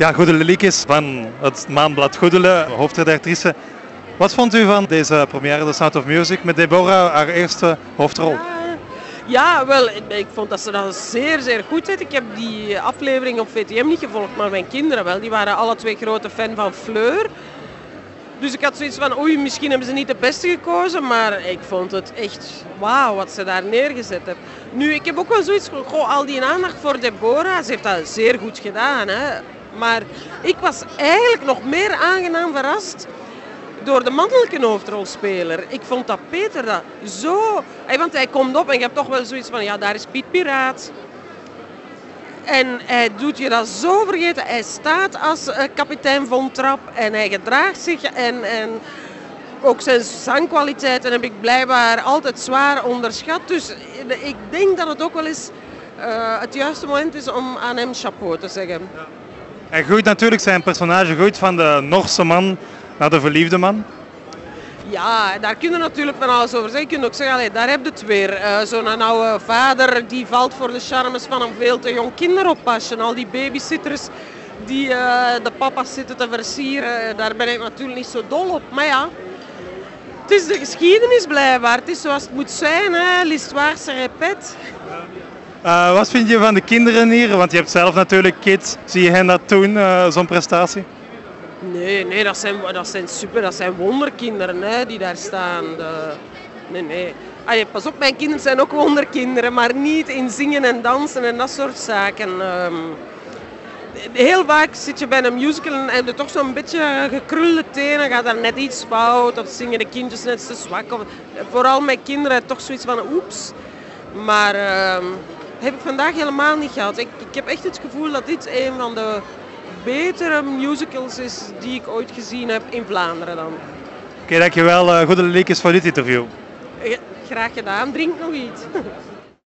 Ja, Goedele Liekes van het maandblad Goedele, hoofdredactrice. Wat vond u van deze première The Sound of Music met Deborah, haar eerste hoofdrol? Ja, wel, ik vond dat ze dat zeer, zeer goed deed. Ik heb die aflevering op VTM niet gevolgd, maar mijn kinderen wel. Die waren alle twee grote fan van Fleur. Dus ik had zoiets van, oei, misschien hebben ze niet de beste gekozen, maar ik vond het echt wauw wat ze daar neergezet hebben. Nu, ik heb ook wel zoiets van, al die aandacht voor Deborah, ze heeft dat zeer goed gedaan. Hè? Maar ik was eigenlijk nog meer aangenaam verrast door de mannelijke hoofdrolspeler. Ik vond dat Peter dat zo... Want hij komt op en je hebt toch wel zoiets van, ja, daar is Piet Piraat. En hij doet je dat zo vergeten. Hij staat als uh, kapitein Von Trapp en hij gedraagt zich. En, en ook zijn zangkwaliteiten heb ik blijkbaar altijd zwaar onderschat. Dus ik denk dat het ook wel eens uh, het juiste moment is om aan hem chapeau te zeggen. Ja. Hij groeit natuurlijk zijn personage groeit van de Norse man naar de verliefde man. Ja, daar kun je natuurlijk van alles over zeggen. Je kunt ook zeggen, allee, daar heb je het weer. Uh, Zo'n oude vader die valt voor de charmes van een veel te jong kinderoppasje. Al die babysitters die uh, de papa's zitten te versieren, daar ben ik natuurlijk niet zo dol op. Maar ja, het is de geschiedenis blijkbaar. Het is zoals het moet zijn, l'histoire se répète. Uh, wat vind je van de kinderen hier? Want je hebt zelf natuurlijk kids. Zie je hen dat doen, uh, zo'n prestatie? Nee, nee dat, zijn, dat zijn super, dat zijn wonderkinderen hè, die daar staan. De, nee, nee. Allee, pas op, mijn kinderen zijn ook wonderkinderen, maar niet in zingen en dansen en dat soort zaken. Um, heel vaak zit je bij een musical en heb je toch zo'n beetje gekrulde tenen, gaat daar net iets fout of zingen de kindjes net te zwak. Of, vooral met kinderen toch zoiets van oeps. Maar uh, heb ik vandaag helemaal niet gehad. Ik, ik heb echt het gevoel dat dit een van de betere musicals is die ik ooit gezien heb in Vlaanderen dan. Oké, okay, dankjewel. Uh, goede leekjes voor dit interview. Graag gedaan. Drink nog iets.